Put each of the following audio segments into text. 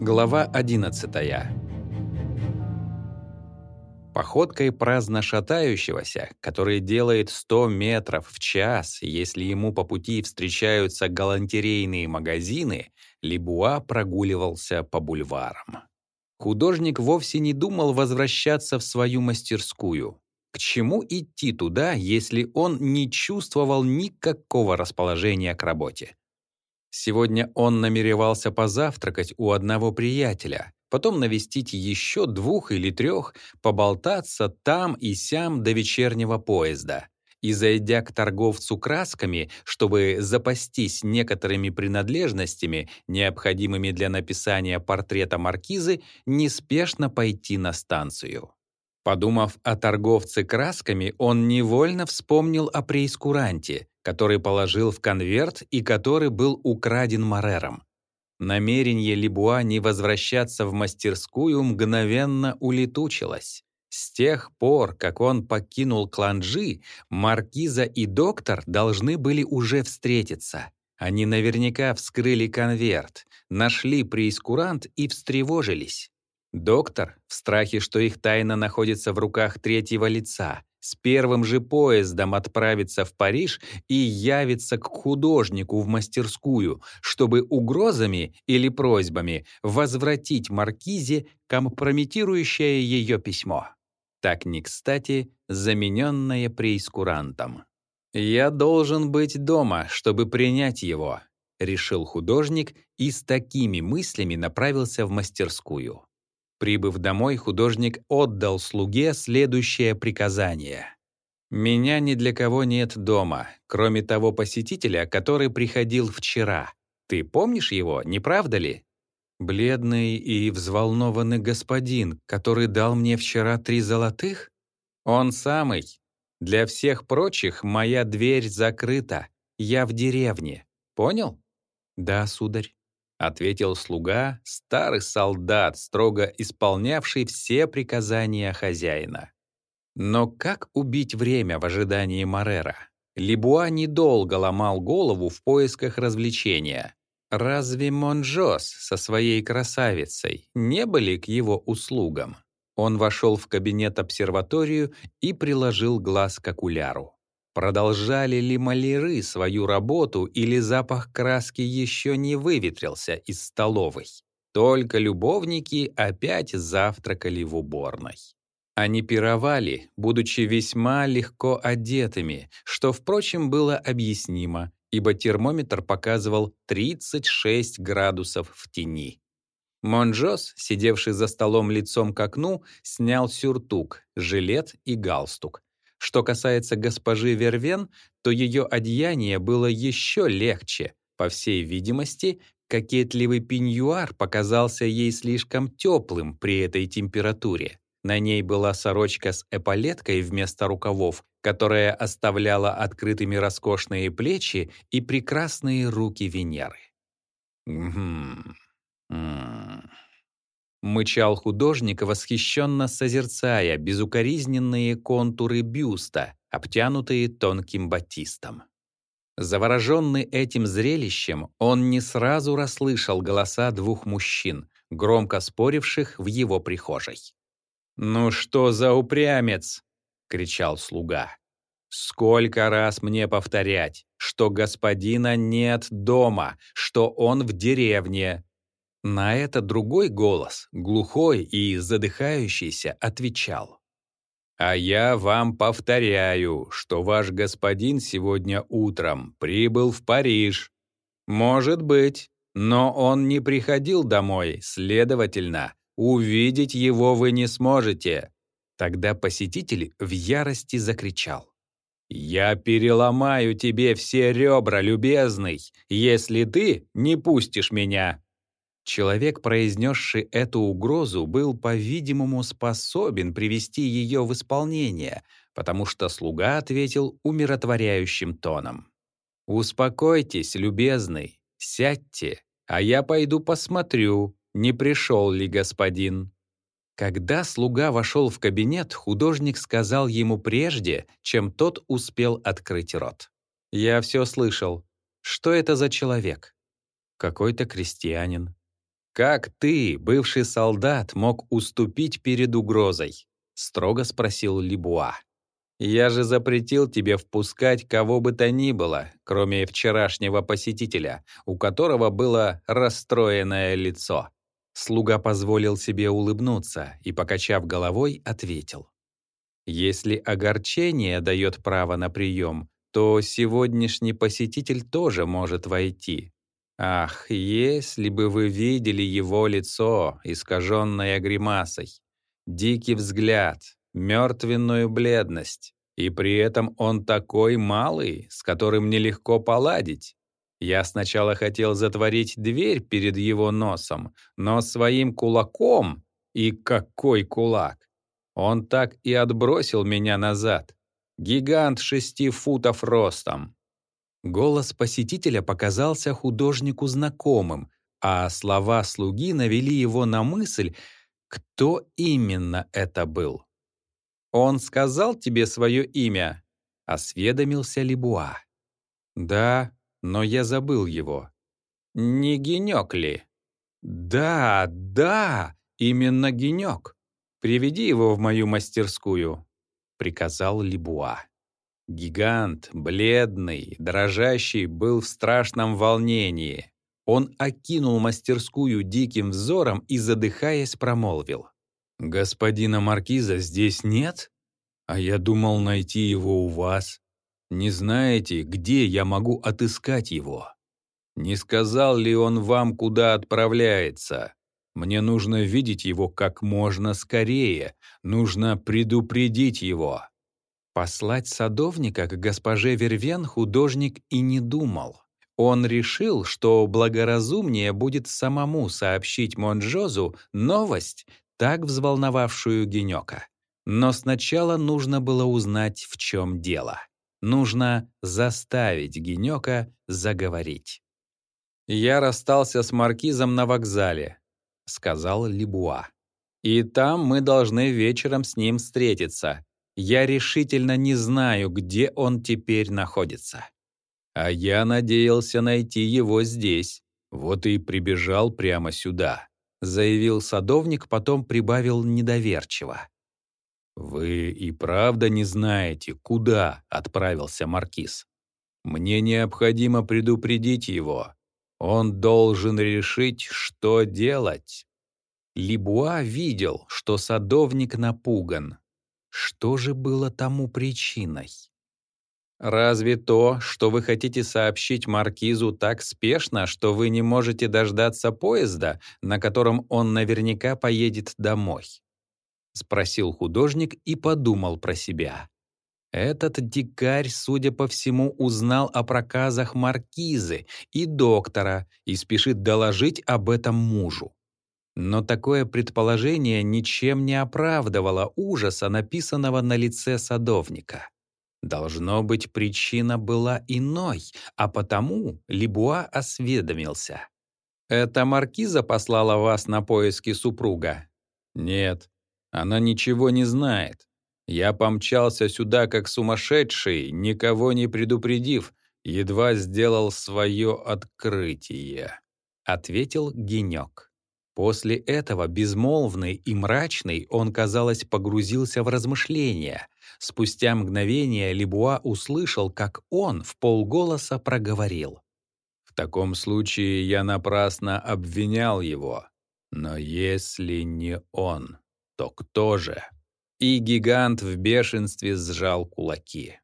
Глава 11 Походкой праздно шатающегося, который делает 100 метров в час, если ему по пути встречаются галантерейные магазины, Лебуа прогуливался по бульварам. Художник вовсе не думал возвращаться в свою мастерскую. К чему идти туда, если он не чувствовал никакого расположения к работе? Сегодня он намеревался позавтракать у одного приятеля, потом навестить еще двух или трех, поболтаться там и сям до вечернего поезда. И, зайдя к торговцу красками, чтобы запастись некоторыми принадлежностями, необходимыми для написания портрета маркизы, неспешно пойти на станцию. Подумав о торговце красками, он невольно вспомнил о преискуранте, который положил в конверт и который был украден Морером. Намерение Лебуа не возвращаться в мастерскую мгновенно улетучилось. С тех пор, как он покинул Кланжи, Маркиза и доктор должны были уже встретиться. Они наверняка вскрыли конверт, нашли преискурант и встревожились. Доктор, в страхе, что их тайна находится в руках третьего лица, с первым же поездом отправится в Париж и явится к художнику в мастерскую, чтобы угрозами или просьбами возвратить Маркизе компрометирующее ее письмо. Так не кстати, замененное преискурантом. «Я должен быть дома, чтобы принять его», — решил художник и с такими мыслями направился в мастерскую. Прибыв домой, художник отдал слуге следующее приказание. «Меня ни для кого нет дома, кроме того посетителя, который приходил вчера. Ты помнишь его, не правда ли?» «Бледный и взволнованный господин, который дал мне вчера три золотых?» «Он самый. Для всех прочих моя дверь закрыта. Я в деревне. Понял?» «Да, сударь». — ответил слуга, старый солдат, строго исполнявший все приказания хозяина. Но как убить время в ожидании Морера? Лебуа недолго ломал голову в поисках развлечения. Разве Монжос со своей красавицей не были к его услугам? Он вошел в кабинет-обсерваторию и приложил глаз к окуляру. Продолжали ли маляры свою работу или запах краски еще не выветрился из столовой? Только любовники опять завтракали в уборной. Они пировали, будучи весьма легко одетыми, что, впрочем, было объяснимо, ибо термометр показывал 36 градусов в тени. Монжос, сидевший за столом лицом к окну, снял сюртук, жилет и галстук, что касается госпожи Вервен, то ее одеяние было еще легче. По всей видимости, кокетливый пеньюар показался ей слишком теплым при этой температуре. На ней была сорочка с эполеткой вместо рукавов, которая оставляла открытыми роскошные плечи и прекрасные руки Венеры. Угу. Мычал художник, восхищенно созерцая безукоризненные контуры бюста, обтянутые тонким батистом. Завороженный этим зрелищем, он не сразу расслышал голоса двух мужчин, громко споривших в его прихожей. «Ну что за упрямец?» — кричал слуга. «Сколько раз мне повторять, что господина нет дома, что он в деревне, на это другой голос, глухой и задыхающийся, отвечал. «А я вам повторяю, что ваш господин сегодня утром прибыл в Париж. Может быть, но он не приходил домой, следовательно, увидеть его вы не сможете». Тогда посетитель в ярости закричал. «Я переломаю тебе все ребра, любезный, если ты не пустишь меня!» Человек, произнесший эту угрозу, был, по-видимому, способен привести ее в исполнение, потому что слуга ответил умиротворяющим тоном. «Успокойтесь, любезный, сядьте, а я пойду посмотрю, не пришел ли господин». Когда слуга вошел в кабинет, художник сказал ему прежде, чем тот успел открыть рот. «Я все слышал. Что это за человек?» «Какой-то крестьянин. «Как ты, бывший солдат, мог уступить перед угрозой?» — строго спросил Либуа. «Я же запретил тебе впускать кого бы то ни было, кроме вчерашнего посетителя, у которого было расстроенное лицо». Слуга позволил себе улыбнуться и, покачав головой, ответил. «Если огорчение дает право на прием, то сегодняшний посетитель тоже может войти. Ах, если бы вы видели его лицо, искаженное гримасой, дикий взгляд, мертвенную бледность, и при этом он такой малый, с которым нелегко поладить. Я сначала хотел затворить дверь перед его носом, но своим кулаком, и какой кулак, он так и отбросил меня назад. Гигант шести футов ростом. Голос посетителя показался художнику знакомым, а слова слуги навели его на мысль, кто именно это был. «Он сказал тебе свое имя?» — осведомился Лебуа. «Да, но я забыл его. Не генек ли? Да, да, именно генек. Приведи его в мою мастерскую, приказал Либуа. Гигант, бледный, дрожащий, был в страшном волнении. Он окинул мастерскую диким взором и, задыхаясь, промолвил. «Господина Маркиза здесь нет? А я думал найти его у вас. Не знаете, где я могу отыскать его? Не сказал ли он вам, куда отправляется? Мне нужно видеть его как можно скорее, нужно предупредить его». Послать садовника к госпоже Вервен художник и не думал. Он решил, что благоразумнее будет самому сообщить Монжозу новость, так взволновавшую Генёка. Но сначала нужно было узнать, в чем дело. Нужно заставить Генёка заговорить. «Я расстался с маркизом на вокзале», — сказал Либуа. «И там мы должны вечером с ним встретиться. Я решительно не знаю, где он теперь находится. А я надеялся найти его здесь. Вот и прибежал прямо сюда», — заявил садовник, потом прибавил недоверчиво. «Вы и правда не знаете, куда отправился Маркиз? Мне необходимо предупредить его. Он должен решить, что делать». Либуа видел, что садовник напуган. Что же было тому причиной? «Разве то, что вы хотите сообщить Маркизу так спешно, что вы не можете дождаться поезда, на котором он наверняка поедет домой?» — спросил художник и подумал про себя. Этот дикарь, судя по всему, узнал о проказах маркизы и доктора и спешит доложить об этом мужу. Но такое предположение ничем не оправдывало ужаса, написанного на лице садовника. Должно быть, причина была иной, а потому Либуа осведомился. «Это маркиза послала вас на поиски супруга?» «Нет, она ничего не знает. Я помчался сюда как сумасшедший, никого не предупредив, едва сделал свое открытие», — ответил Генек. После этого, безмолвный и мрачный, он, казалось, погрузился в размышления. Спустя мгновение Лебуа услышал, как он в полголоса проговорил. «В таком случае я напрасно обвинял его. Но если не он...» то кто же? И гигант в бешенстве сжал кулаки.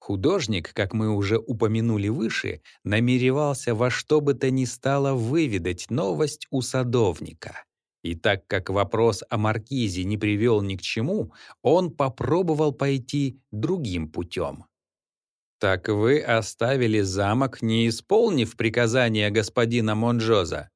Художник, как мы уже упомянули выше, намеревался во что бы то ни стало выведать новость у садовника. И так как вопрос о маркизе не привел ни к чему, он попробовал пойти другим путем. «Так вы оставили замок, не исполнив приказания господина Монжоза?»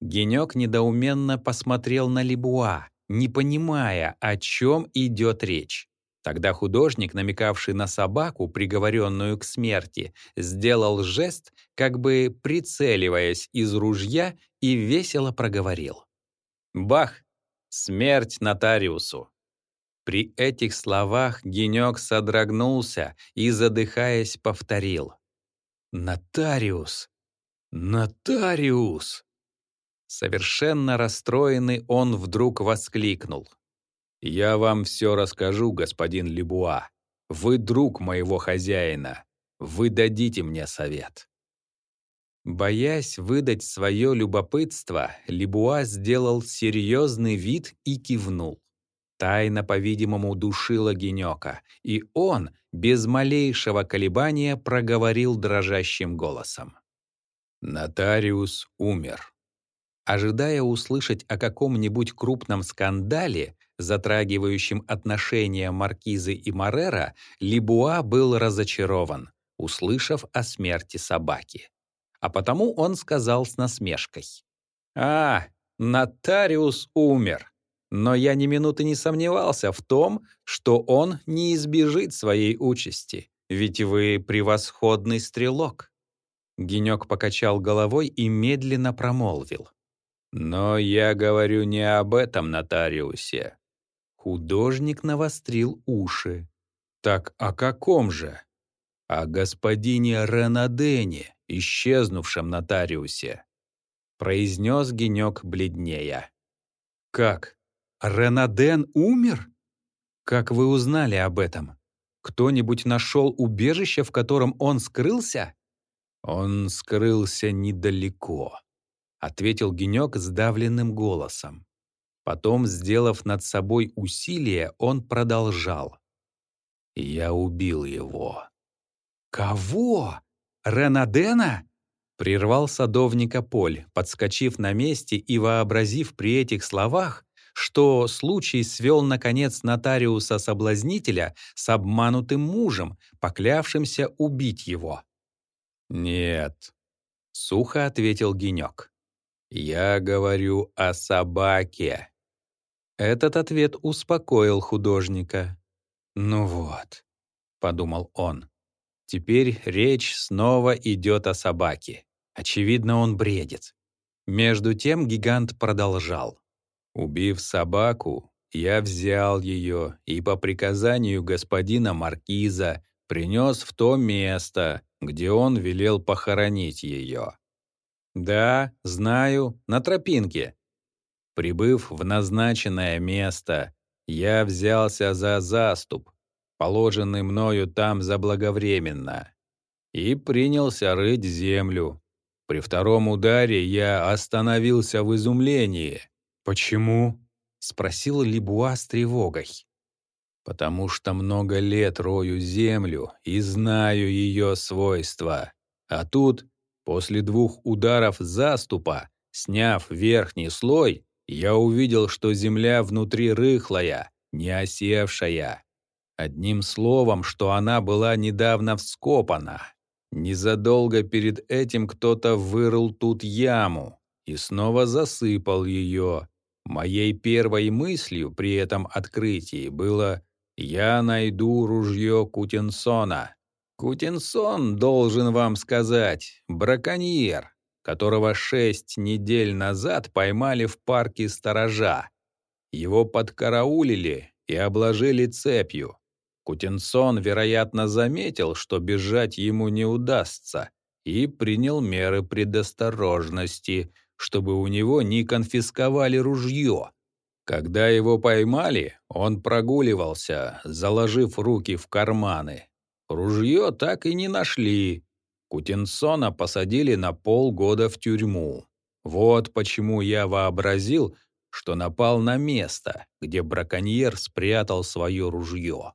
Генек недоуменно посмотрел на Лебуа, не понимая, о чем идет речь. Тогда художник, намекавший на собаку, приговоренную к смерти, сделал жест, как бы прицеливаясь из ружья, и весело проговорил. «Бах! Смерть нотариусу!» При этих словах Генек содрогнулся и, задыхаясь, повторил. «Нотариус! Нотариус!» Совершенно расстроенный он вдруг воскликнул. «Я вам все расскажу, господин Лебуа. Вы друг моего хозяина. Вы дадите мне совет». Боясь выдать свое любопытство, Лебуа сделал серьезный вид и кивнул. Тайна, по-видимому, душила Генёка, и он, без малейшего колебания, проговорил дрожащим голосом. Нотариус умер. Ожидая услышать о каком-нибудь крупном скандале, затрагивающем отношения Маркизы и Морера, Либуа был разочарован, услышав о смерти собаки. А потому он сказал с насмешкой. «А, нотариус умер. Но я ни минуты не сомневался в том, что он не избежит своей участи, ведь вы превосходный стрелок». Генек покачал головой и медленно промолвил. «Но я говорю не об этом нотариусе». Художник навострил уши. «Так о каком же?» «О господине Ренадене, исчезнувшем нотариусе», произнес Генек бледнее. «Как? Ренаден умер? Как вы узнали об этом? Кто-нибудь нашел убежище, в котором он скрылся? Он скрылся недалеко, ответил Генек сдавленным голосом. Потом, сделав над собой усилие, он продолжал. «Я убил его». «Кого? Ренадена?» Прервал садовника Поль, подскочив на месте и вообразив при этих словах, что случай свел, наконец, нотариуса-соблазнителя с обманутым мужем, поклявшимся убить его. «Нет», — сухо ответил Генек. «Я говорю о собаке». Этот ответ успокоил художника. «Ну вот», — подумал он, — «теперь речь снова идет о собаке. Очевидно, он бредит». Между тем гигант продолжал. Убив собаку, я взял ее и по приказанию господина Маркиза принес в то место, где он велел похоронить ее. Да, знаю, на тропинке. Прибыв в назначенное место, я взялся за заступ, положенный мною там заблаговременно, и принялся рыть землю. При втором ударе я остановился в изумлении, «Почему?» — спросил Либуа с тревогой. «Потому что много лет рою землю и знаю ее свойства. А тут, после двух ударов заступа, сняв верхний слой, я увидел, что земля внутри рыхлая, не осевшая. Одним словом, что она была недавно вскопана. Незадолго перед этим кто-то вырыл тут яму и снова засыпал ее, Моей первой мыслью при этом открытии было «Я найду ружье Кутинсона». Кутинсон, должен вам сказать, браконьер, которого шесть недель назад поймали в парке сторожа. Его подкараулили и обложили цепью. Кутинсон, вероятно, заметил, что бежать ему не удастся, и принял меры предосторожности, чтобы у него не конфисковали ружье. Когда его поймали, он прогуливался, заложив руки в карманы. Ружье так и не нашли. Кутенсона посадили на полгода в тюрьму. Вот почему я вообразил, что напал на место, где браконьер спрятал свое ружье.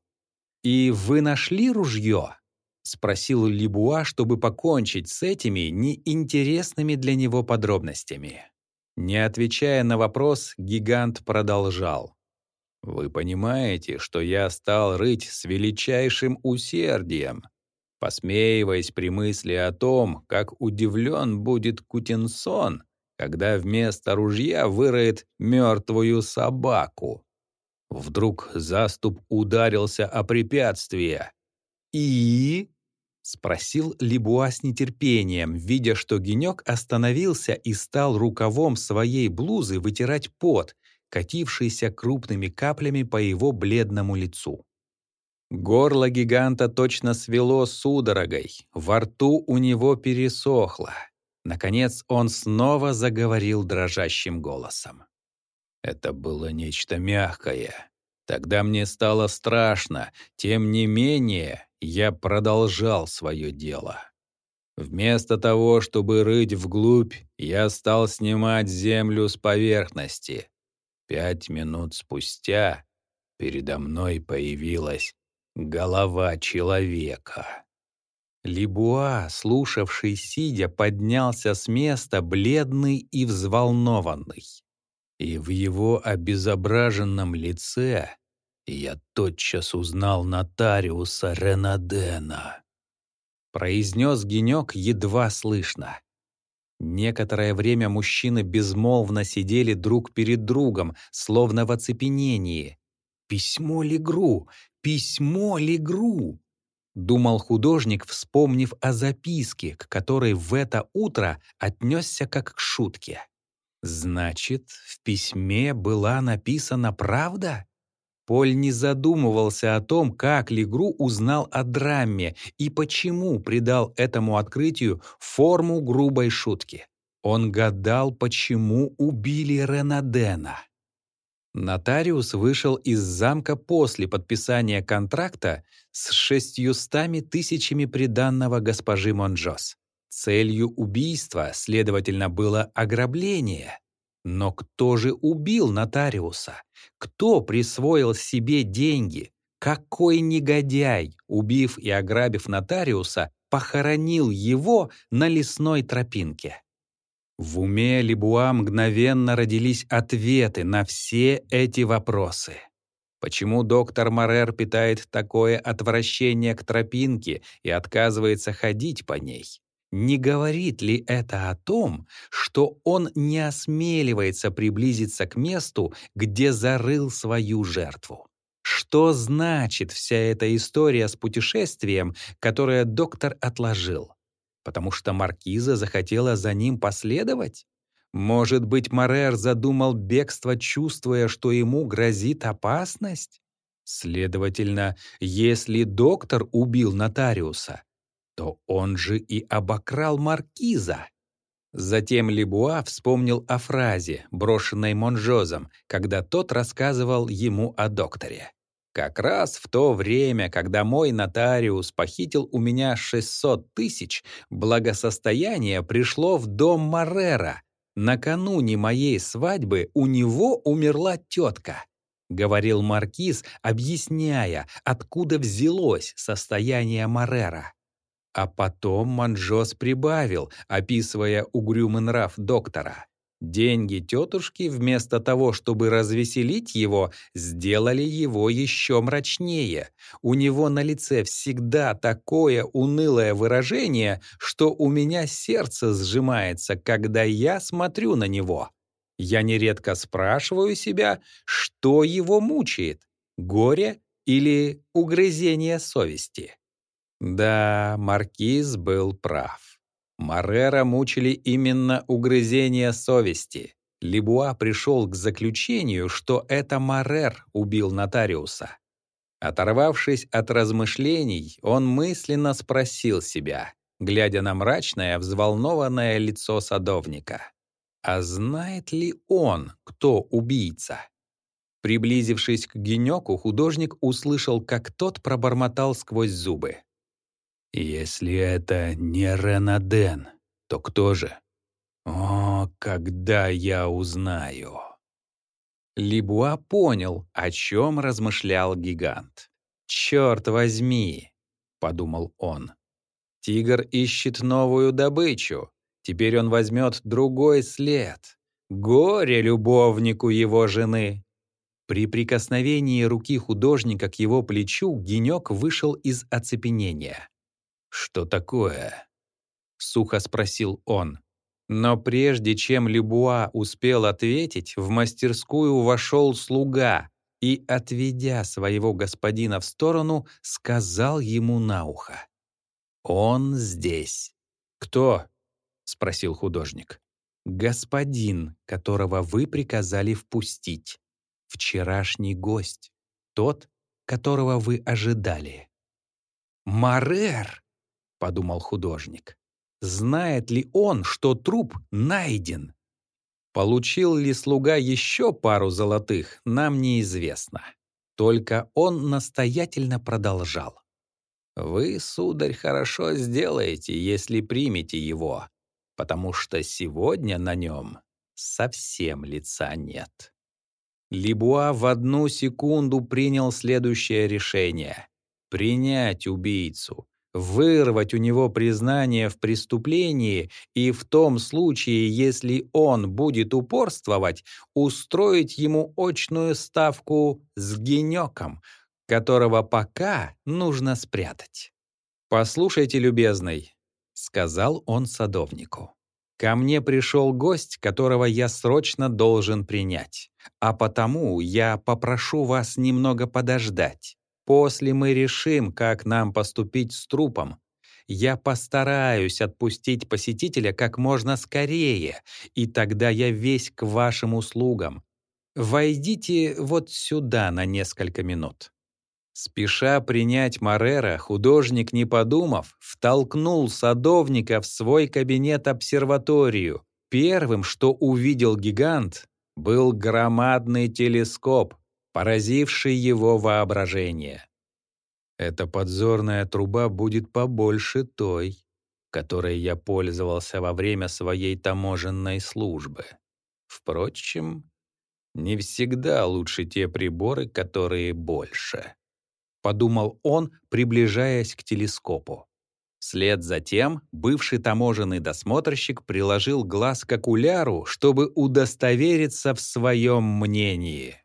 «И вы нашли ружье?» — спросил Либуа, чтобы покончить с этими неинтересными для него подробностями. Не отвечая на вопрос, гигант продолжал. «Вы понимаете, что я стал рыть с величайшим усердием, посмеиваясь при мысли о том, как удивлен будет Кутенсон, когда вместо ружья выроет мертвую собаку. Вдруг заступ ударился о препятствие. И — спросил Либуа с нетерпением, видя, что Генек остановился и стал рукавом своей блузы вытирать пот, катившийся крупными каплями по его бледному лицу. Горло гиганта точно свело судорогой, во рту у него пересохло. Наконец он снова заговорил дрожащим голосом. Это было нечто мягкое. Тогда мне стало страшно. Тем не менее, я продолжал свое дело. Вместо того, чтобы рыть вглубь, я стал снимать землю с поверхности. Пять минут спустя передо мной появилась голова человека. Либуа, слушавший сидя, поднялся с места, бледный и взволнованный. И в его обезображенном лице я тотчас узнал нотариуса Ренадена произнес Генек едва слышно. Некоторое время мужчины безмолвно сидели друг перед другом, словно в оцепенении. «Письмо Легру! Письмо Легру!» Думал художник, вспомнив о записке, к которой в это утро отнесся как к шутке. «Значит, в письме была написана правда?» Поль не задумывался о том, как Легру узнал о драме и почему придал этому открытию форму грубой шутки. Он гадал, почему убили Ренадена. Нотариус вышел из замка после подписания контракта с шестьюстами тысячами приданного госпожи Монжос. Целью убийства, следовательно, было ограбление. Но кто же убил нотариуса? Кто присвоил себе деньги? Какой негодяй, убив и ограбив нотариуса, похоронил его на лесной тропинке? В уме Лебуа мгновенно родились ответы на все эти вопросы. Почему доктор Марер питает такое отвращение к тропинке и отказывается ходить по ней? Не говорит ли это о том, что он не осмеливается приблизиться к месту, где зарыл свою жертву? Что значит вся эта история с путешествием, которое доктор отложил? Потому что маркиза захотела за ним последовать? Может быть, Морер задумал бегство, чувствуя, что ему грозит опасность? Следовательно, если доктор убил нотариуса, то он же и обокрал маркиза. Затем Лебуа вспомнил о фразе, брошенной Монжозом, когда тот рассказывал ему о докторе. Как раз в то время, когда мой нотариус похитил у меня 600 тысяч, благосостояние пришло в дом Маррера. Накануне моей свадьбы у него умерла тетка. — говорил Маркиз, объясняя, откуда взялось состояние Маррера. А потом Манжос прибавил, описывая угрюмый нрав доктора. Деньги тетушки, вместо того, чтобы развеселить его, сделали его еще мрачнее. У него на лице всегда такое унылое выражение, что у меня сердце сжимается, когда я смотрю на него. Я нередко спрашиваю себя, что его мучает — горе или угрызение совести. Да, Маркиз был прав. Марера мучили именно угрызения совести. Лебуа пришел к заключению, что это Марер убил нотариуса. Оторвавшись от размышлений, он мысленно спросил себя, глядя на мрачное, взволнованное лицо садовника. А знает ли он, кто убийца? Приблизившись к Генёку, художник услышал, как тот пробормотал сквозь зубы. Если это не Ренаден, то кто же? О, когда я узнаю. Либуа понял, о чем размышлял гигант. «Черт возьми!» — подумал он. «Тигр ищет новую добычу. Теперь он возьмет другой след. Горе любовнику его жены!» При прикосновении руки художника к его плечу Генек вышел из оцепенения. «Что такое?» — сухо спросил он. Но прежде чем Лебуа успел ответить, в мастерскую вошел слуга и, отведя своего господина в сторону, сказал ему на ухо. «Он здесь». «Кто?» — спросил художник. «Господин, которого вы приказали впустить. Вчерашний гость. Тот, которого вы ожидали». «Марер!» Подумал художник. Знает ли он, что труп найден? Получил ли слуга еще пару золотых, нам неизвестно. Только он настоятельно продолжал. «Вы, сударь, хорошо сделаете, если примете его, потому что сегодня на нем совсем лица нет». Либуа в одну секунду принял следующее решение — принять убийцу, вырвать у него признание в преступлении и в том случае, если он будет упорствовать, устроить ему очную ставку с генёком, которого пока нужно спрятать. «Послушайте, любезный», — сказал он садовнику. «Ко мне пришел гость, которого я срочно должен принять, а потому я попрошу вас немного подождать. После мы решим, как нам поступить с трупом. Я постараюсь отпустить посетителя как можно скорее, и тогда я весь к вашим услугам. Войдите вот сюда на несколько минут». Спеша принять Марера, художник, не подумав, втолкнул садовника в свой кабинет-обсерваторию. Первым, что увидел гигант, был громадный телескоп, поразивший его воображение. Эта подзорная труба будет побольше той, которой я пользовался во время своей таможенной службы. Впрочем, не всегда лучше те приборы, которые больше. Подумал он, приближаясь к телескопу. Вслед за тем бывший таможенный досмотрщик приложил глаз к окуляру, чтобы удостовериться в своем мнении.